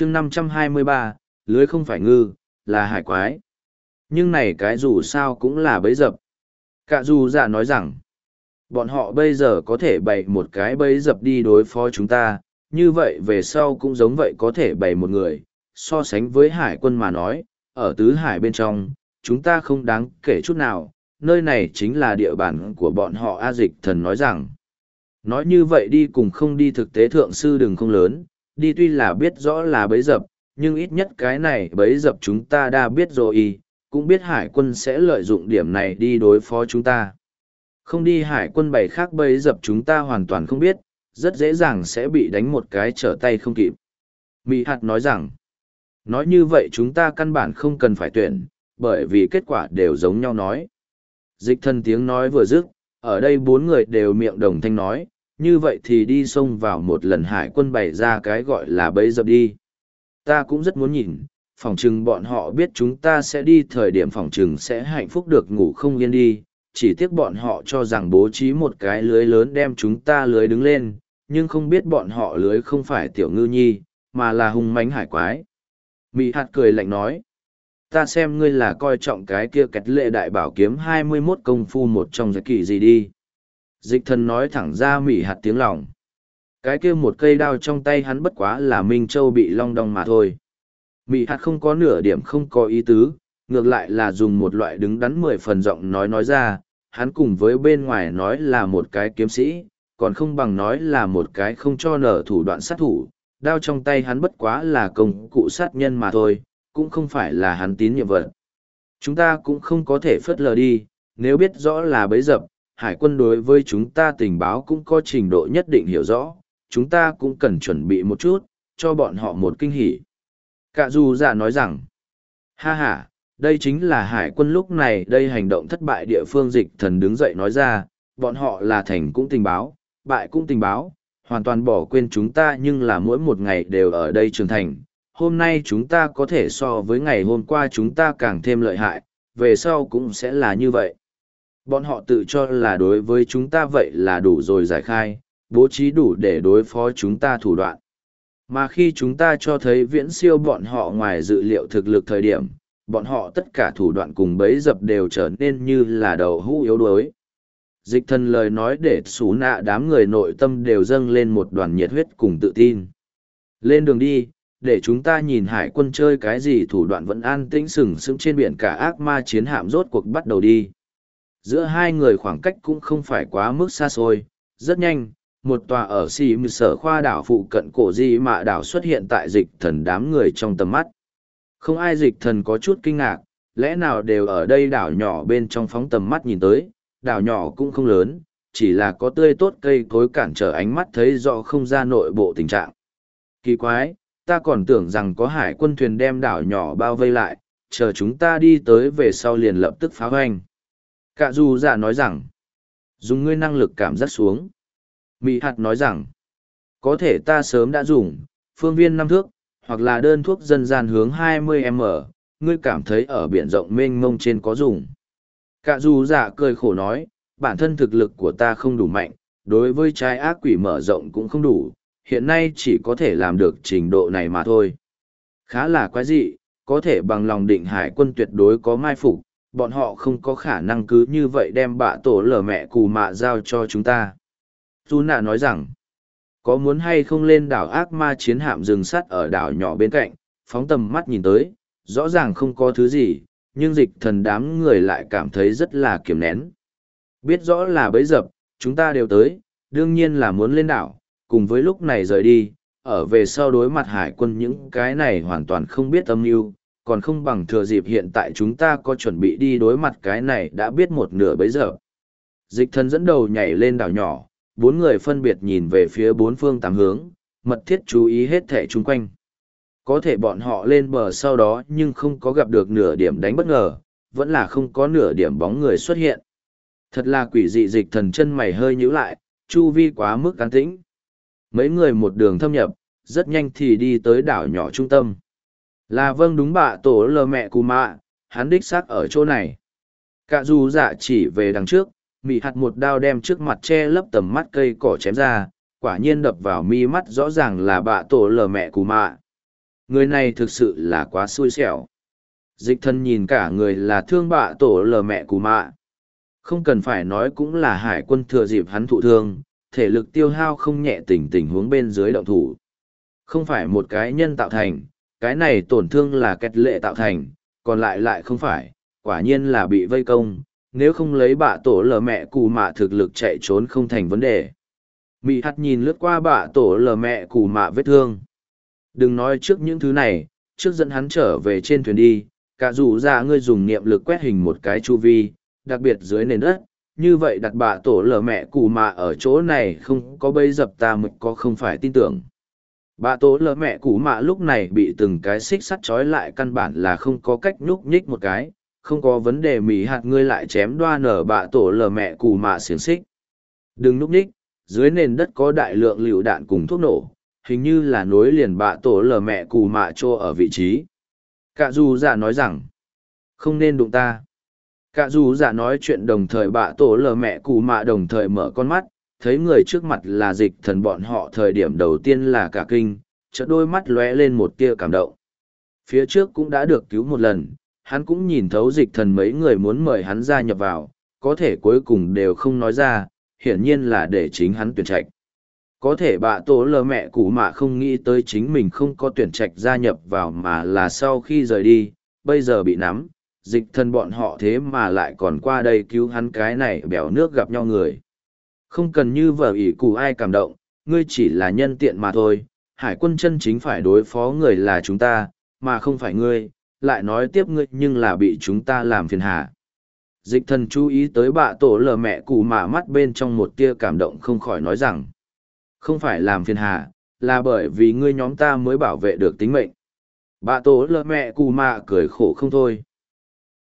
chương năm trăm hai mươi ba lưới không phải ngư, là hải quái. Nhưng này cái dù sao cũng là bấy dập. Cả dù dạ nói rằng, bọn họ bây giờ có thể bày một cái bấy dập đi đối phó chúng ta, như vậy về sau cũng giống vậy có thể bày một người. So sánh với hải quân mà nói, ở tứ hải bên trong, chúng ta không đáng kể chút nào, nơi này chính là địa bàn của bọn họ A Dịch thần nói rằng. Nói như vậy đi cùng không đi thực tế thượng sư đừng không lớn, đi tuy là biết rõ là bấy dập, nhưng ít nhất cái này bấy dập chúng ta đã biết rồi y cũng biết hải quân sẽ lợi dụng điểm này đi đối phó chúng ta. Không đi hải quân bày khác bấy dập chúng ta hoàn toàn không biết, rất dễ dàng sẽ bị đánh một cái trở tay không kịp. Mỹ hạt nói rằng, nói như vậy chúng ta căn bản không cần phải tuyển, bởi vì kết quả đều giống nhau nói. Dịch thân tiếng nói vừa dứt, ở đây bốn người đều miệng đồng thanh nói, như vậy thì đi xông vào một lần hải quân bày ra cái gọi là bấy dập đi. Ta cũng rất muốn nhìn, phòng chừng bọn họ biết chúng ta sẽ đi thời điểm phòng chừng sẽ hạnh phúc được ngủ không yên đi, chỉ tiếc bọn họ cho rằng bố trí một cái lưới lớn đem chúng ta lưới đứng lên, nhưng không biết bọn họ lưới không phải tiểu ngư nhi, mà là hung mánh hải quái. Mỹ hạt cười lạnh nói, ta xem ngươi là coi trọng cái kia kẹt lệ đại bảo kiếm hai mươi 21 công phu một trong giới kỳ gì đi. Dịch thần nói thẳng ra mỉ hạt tiếng lòng. Cái kia một cây đao trong tay hắn bất quá là Minh Châu bị long đong mà thôi. Mỉ hạt không có nửa điểm không có ý tứ, ngược lại là dùng một loại đứng đắn mười phần giọng nói nói ra, hắn cùng với bên ngoài nói là một cái kiếm sĩ, còn không bằng nói là một cái không cho nở thủ đoạn sát thủ, đao trong tay hắn bất quá là công cụ sát nhân mà thôi, cũng không phải là hắn tín nhiệm vật. Chúng ta cũng không có thể phớt lờ đi, nếu biết rõ là bấy dập, hải quân đối với chúng ta tình báo cũng có trình độ nhất định hiểu rõ, chúng ta cũng cần chuẩn bị một chút, cho bọn họ một kinh hỉ. Cả dù giả nói rằng, ha ha, đây chính là hải quân lúc này đây hành động thất bại địa phương dịch thần đứng dậy nói ra, bọn họ là thành cũng tình báo, bại cũng tình báo, hoàn toàn bỏ quên chúng ta nhưng là mỗi một ngày đều ở đây trưởng thành. Hôm nay chúng ta có thể so với ngày hôm qua chúng ta càng thêm lợi hại, về sau cũng sẽ là như vậy. Bọn họ tự cho là đối với chúng ta vậy là đủ rồi giải khai, bố trí đủ để đối phó chúng ta thủ đoạn. Mà khi chúng ta cho thấy viễn siêu bọn họ ngoài dự liệu thực lực thời điểm, bọn họ tất cả thủ đoạn cùng bấy dập đều trở nên như là đầu hũ yếu đuối. Dịch thần lời nói để xú nạ đám người nội tâm đều dâng lên một đoàn nhiệt huyết cùng tự tin. Lên đường đi, để chúng ta nhìn hải quân chơi cái gì thủ đoạn vẫn an tĩnh sừng sững trên biển cả ác ma chiến hạm rốt cuộc bắt đầu đi. Giữa hai người khoảng cách cũng không phải quá mức xa xôi, rất nhanh, một tòa ở xì mư sở khoa đảo phụ cận cổ di mạ đảo xuất hiện tại dịch thần đám người trong tầm mắt. Không ai dịch thần có chút kinh ngạc, lẽ nào đều ở đây đảo nhỏ bên trong phóng tầm mắt nhìn tới, đảo nhỏ cũng không lớn, chỉ là có tươi tốt cây cối cản trở ánh mắt thấy rõ không ra nội bộ tình trạng. Kỳ quái, ta còn tưởng rằng có hải quân thuyền đem đảo nhỏ bao vây lại, chờ chúng ta đi tới về sau liền lập tức phá hoành. Cả dù giả nói rằng, dùng ngươi năng lực cảm giác xuống. Mỹ hạt nói rằng, có thể ta sớm đã dùng, phương viên năm thước, hoặc là đơn thuốc dân gian hướng 20M, ngươi cảm thấy ở biển rộng mênh mông trên có dùng. Cả dù giả cười khổ nói, bản thân thực lực của ta không đủ mạnh, đối với trái ác quỷ mở rộng cũng không đủ, hiện nay chỉ có thể làm được trình độ này mà thôi. Khá là quái dị, có thể bằng lòng định hải quân tuyệt đối có mai phục, bọn họ không có khả năng cứ như vậy đem bạ tổ lở mẹ cù mạ giao cho chúng ta. Dù nạ nói rằng, có muốn hay không lên đảo ác ma chiến hạm rừng sắt ở đảo nhỏ bên cạnh, phóng tầm mắt nhìn tới, rõ ràng không có thứ gì, nhưng dịch thần đám người lại cảm thấy rất là kiềm nén. Biết rõ là bấy dập, chúng ta đều tới, đương nhiên là muốn lên đảo, cùng với lúc này rời đi, ở về sau đối mặt hải quân những cái này hoàn toàn không biết âm mưu còn không bằng thừa dịp hiện tại chúng ta có chuẩn bị đi đối mặt cái này đã biết một nửa bấy giờ. Dịch thần dẫn đầu nhảy lên đảo nhỏ, bốn người phân biệt nhìn về phía bốn phương tám hướng, mật thiết chú ý hết thể chung quanh. Có thể bọn họ lên bờ sau đó nhưng không có gặp được nửa điểm đánh bất ngờ, vẫn là không có nửa điểm bóng người xuất hiện. Thật là quỷ dị dịch thần chân mày hơi nhíu lại, chu vi quá mức cán tĩnh. Mấy người một đường thâm nhập, rất nhanh thì đi tới đảo nhỏ trung tâm. Là vâng đúng bạ tổ lờ mẹ cù mạ, hắn đích xác ở chỗ này. Cả dù dạ chỉ về đằng trước, mị hạt một đao đem trước mặt che lấp tầm mắt cây cỏ chém ra quả nhiên đập vào mi mắt rõ ràng là bạ tổ lờ mẹ cù mạ. Người này thực sự là quá xui xẻo. Dịch thân nhìn cả người là thương bạ tổ lờ mẹ cù mạ. Không cần phải nói cũng là hải quân thừa dịp hắn thụ thương thể lực tiêu hao không nhẹ tình tình huống bên dưới động thủ. Không phải một cái nhân tạo thành cái này tổn thương là kết lệ tạo thành còn lại lại không phải quả nhiên là bị vây công nếu không lấy bạ tổ lờ mẹ cù mạ thực lực chạy trốn không thành vấn đề Mị hắt nhìn lướt qua bạ tổ lờ mẹ cù mạ vết thương. Đừng nói trước những thứ này, trước dẫn hắn trở về trên thuyền đi, cả dù ra ngươi dùng niệm lực quét hình một cái chu vi, đặc biệt dưới nền đất, như vậy đặt bạ tổ lờ mẹ cù mạ ở chỗ này không có bây dập ta mực có không phải tin tưởng. Bà tổ lỡ mẹ cũ mạ lúc này bị từng cái xích sắt trói lại căn bản là không có cách nhúc nhích một cái, không có vấn đề mỉ hạt ngươi lại chém đoa nở bà tổ lờ mẹ cù mạ xiềng xích. Đừng núp nhích, dưới nền đất có đại lượng lựu đạn cùng thuốc nổ hình như là nối liền bà tổ lờ mẹ cù mạ trô ở vị trí cả dù giả nói rằng không nên đụng ta cả dù giả nói chuyện đồng thời bà tổ lờ mẹ cù mạ đồng thời mở con mắt thấy người trước mặt là dịch thần bọn họ thời điểm đầu tiên là cả kinh chợt đôi mắt lóe lên một tia cảm động phía trước cũng đã được cứu một lần hắn cũng nhìn thấu dịch thần mấy người muốn mời hắn gia nhập vào có thể cuối cùng đều không nói ra hiển nhiên là để chính hắn tuyển trạch. Có thể bạ tổ lờ mẹ cũ mạ không nghĩ tới chính mình không có tuyển trạch gia nhập vào mà là sau khi rời đi, bây giờ bị nắm, dịch thân bọn họ thế mà lại còn qua đây cứu hắn cái này bèo nước gặp nhau người. Không cần như vợ ỷ cụ ai cảm động, ngươi chỉ là nhân tiện mà thôi, hải quân chân chính phải đối phó người là chúng ta, mà không phải ngươi, lại nói tiếp ngươi nhưng là bị chúng ta làm phiền hà. Dịch thần chú ý tới bạ tổ lờ mẹ cụ mạ mắt bên trong một tia cảm động không khỏi nói rằng không phải làm phiền hà là bởi vì ngươi nhóm ta mới bảo vệ được tính mệnh. Bạ tổ lờ mẹ cụ mạ cười khổ không thôi.